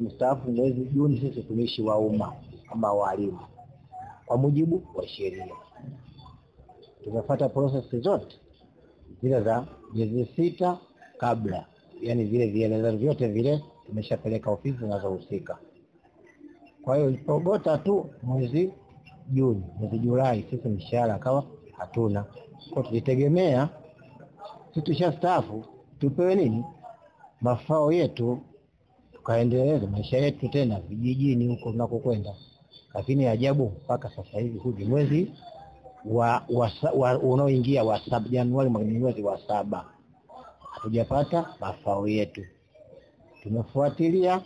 mstaafu mwezi Juni, sisi tumishi wa umma kama walimu kwa mujibu wa sheria. Tumefuata process zote zile za miezi sita kabla, yani zile vielelezo vyote vile tumeshapeleka ofisi zinazohusika. Kwa hiyo ilipogota tu mwezi Juni, mwezi Julai, sisi mshahara akawa hatuna, kwa tulitegemea sisi tushastaafu tupewe nini mafao yetu, tukaendeleza maisha yetu tena vijijini huko tunakokwenda. Lakini ajabu, mpaka sasa hivi huu ni mwezi wa, wa, wa unaoingia wa saba, Januari mwezi wa saba, hatujapata mafao yetu. Tumefuatilia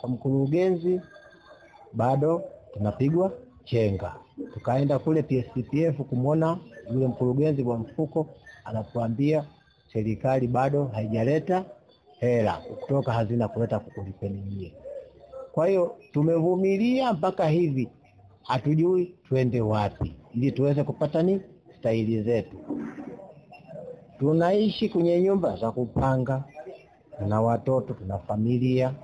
kwa mkurugenzi, bado tunapigwa chenga. Tukaenda kule PSPF kumwona yule mkurugenzi wa mfuko, anatuambia serikali bado haijaleta hela kutoka hazina kuleta kukulipeni nyie. Kwa hiyo tumevumilia mpaka hivi, hatujui twende wapi ili tuweze kupata ni staili zetu. Tunaishi kwenye nyumba za kupanga, tuna watoto, tuna familia,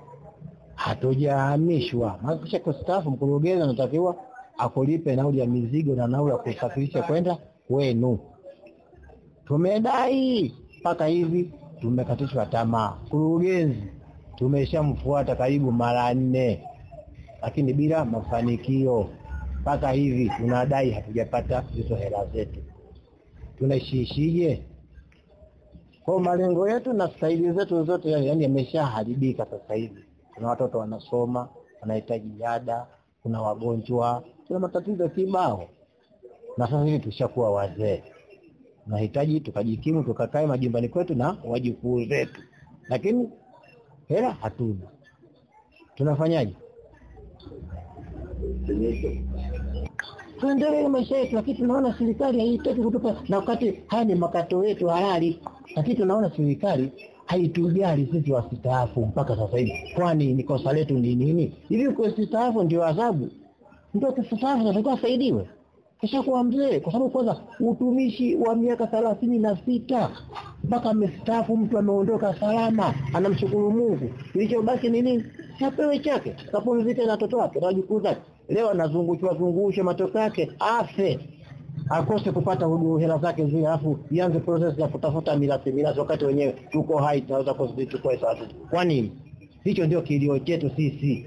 hatujahamishwa. Maana kisha kustaafu, mkurugenzi anatakiwa akulipe nauli ya mizigo na nauli ya kusafirisha kwenda kwenu. Tumedai mpaka hivi tumekatishwa tamaa. Mkurugenzi tumeshamfuata karibu mara nne, lakini bila mafanikio. Mpaka hivi tunadai hatujapata hizo hela zetu, tunaishiishije? Kwa malengo yetu na stahili zetu zote yani yameshaharibika sasa hivi. Kuna watoto wanasoma, wanahitaji ada, kuna wagonjwa, kuna matatizo kibao, na sasa hivi tushakuwa wazee tunahitaji tukajikimu tukakae majumbani kwetu na wajukuu zetu, lakini hela hatuna. Tunafanyaje? Tuendelee na maisha yetu, lakini tunaona serikali haitaki kutupa, na wakati haya ni makato yetu halali, lakini tunaona serikali haitujali sisi wasitaafu mpaka sasa hivi. Kwani ni kosa letu ni nini? Hivi kusitaafu ndio adhabu? Ndio kusitaafu natakiwa asaidiwe kisha kuwa mzee, kwa sababu kwanza utumishi wa miaka thelathini na sita mpaka amestaafu, mtu ameondoka salama, anamshukuru Mungu. Kilichobaki ni nini? Apewe chake, kapumzike na watoto wake na wajukuu zake. Leo anazungushwa zungushwa, matokeo yake afe, akose kupata hela zake zile, alafu ianze process ya kutafuta mirathi mirathi, wakati wenyewe tuko hai, tunaweza kuzichukua. Kwa nini? Hicho ndio kilio chetu sisi.